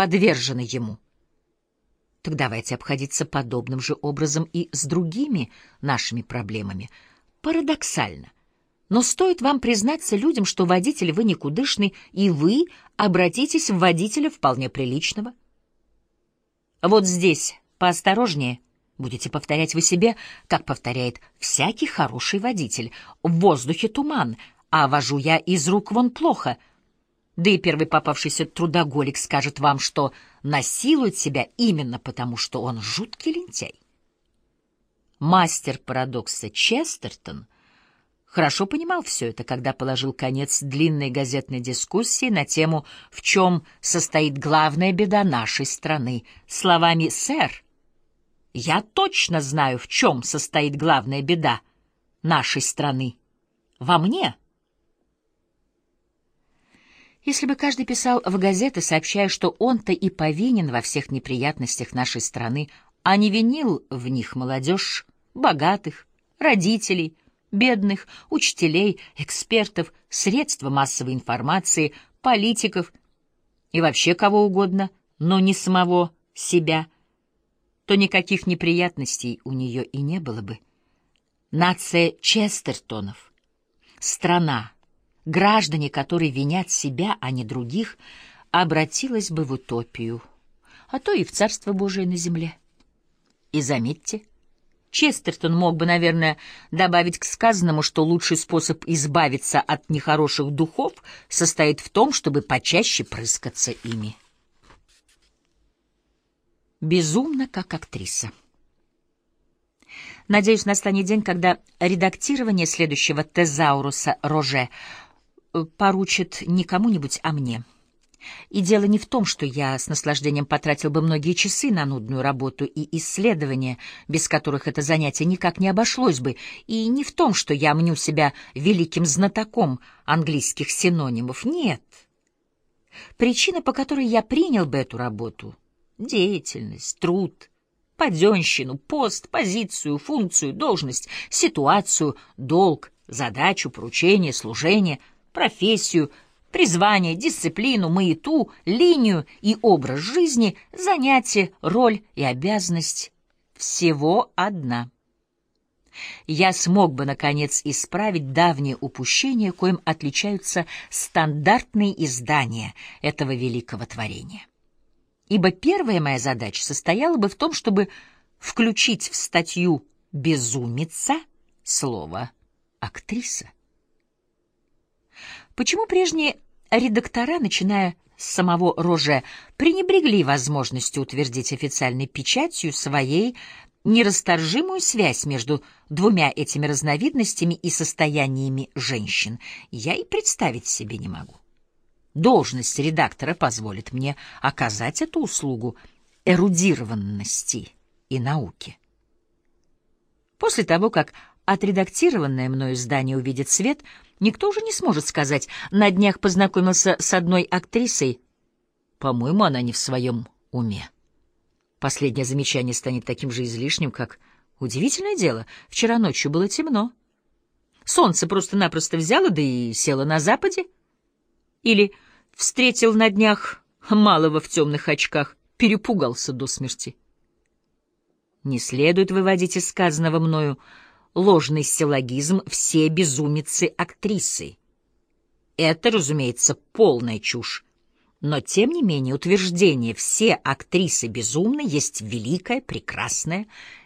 подвержены ему. Так давайте обходиться подобным же образом и с другими нашими проблемами. Парадоксально. Но стоит вам признаться людям, что водитель вы никудышный, и вы обратитесь в водителя вполне приличного. Вот здесь поосторожнее. Будете повторять вы себе, как повторяет всякий хороший водитель. В воздухе туман, а вожу я из рук вон плохо — да и первый попавшийся трудоголик скажет вам, что насилует себя именно потому, что он жуткий лентяй. Мастер парадокса Честертон хорошо понимал все это, когда положил конец длинной газетной дискуссии на тему «В чем состоит главная беда нашей страны?» словами «Сэр, я точно знаю, в чем состоит главная беда нашей страны. Во мне». Если бы каждый писал в газеты, сообщая, что он-то и повинен во всех неприятностях нашей страны, а не винил в них молодежь, богатых, родителей, бедных, учителей, экспертов, средства массовой информации, политиков и вообще кого угодно, но не самого себя, то никаких неприятностей у нее и не было бы. Нация Честертонов, страна, граждане, которые винят себя, а не других, обратилась бы в утопию, а то и в Царство Божие на земле. И заметьте, Честертон мог бы, наверное, добавить к сказанному, что лучший способ избавиться от нехороших духов состоит в том, чтобы почаще прыскаться ими. Безумно, как актриса. Надеюсь, настанет день, когда редактирование следующего тезауруса Роже поручит не кому-нибудь, а мне. И дело не в том, что я с наслаждением потратил бы многие часы на нудную работу и исследования, без которых это занятие никак не обошлось бы, и не в том, что я мню себя великим знатоком английских синонимов. Нет. Причина, по которой я принял бы эту работу — деятельность, труд, паденщину, пост, позицию, функцию, должность, ситуацию, долг, задачу, поручение, служение — профессию, призвание, дисциплину, маяту, линию и образ жизни, занятие, роль и обязанность — всего одна. Я смог бы, наконец, исправить давнее упущение, коим отличаются стандартные издания этого великого творения. Ибо первая моя задача состояла бы в том, чтобы включить в статью «безумица» слово «актриса». Почему прежние редактора, начиная с самого Роже, пренебрегли возможностью утвердить официальной печатью своей нерасторжимую связь между двумя этими разновидностями и состояниями женщин, я и представить себе не могу. Должность редактора позволит мне оказать эту услугу эрудированности и науки. После того, как отредактированное мною издание увидит свет — Никто уже не сможет сказать. На днях познакомился с одной актрисой. По-моему, она не в своем уме. Последнее замечание станет таким же излишним, как... Удивительное дело, вчера ночью было темно. Солнце просто-напросто взяло, да и село на западе. Или встретил на днях малого в темных очках, перепугался до смерти. Не следует выводить из сказанного мною ложный силлогизм «все безумицы-актрисы». Это, разумеется, полная чушь. Но, тем не менее, утверждение «все актрисы безумны» есть великая, прекрасная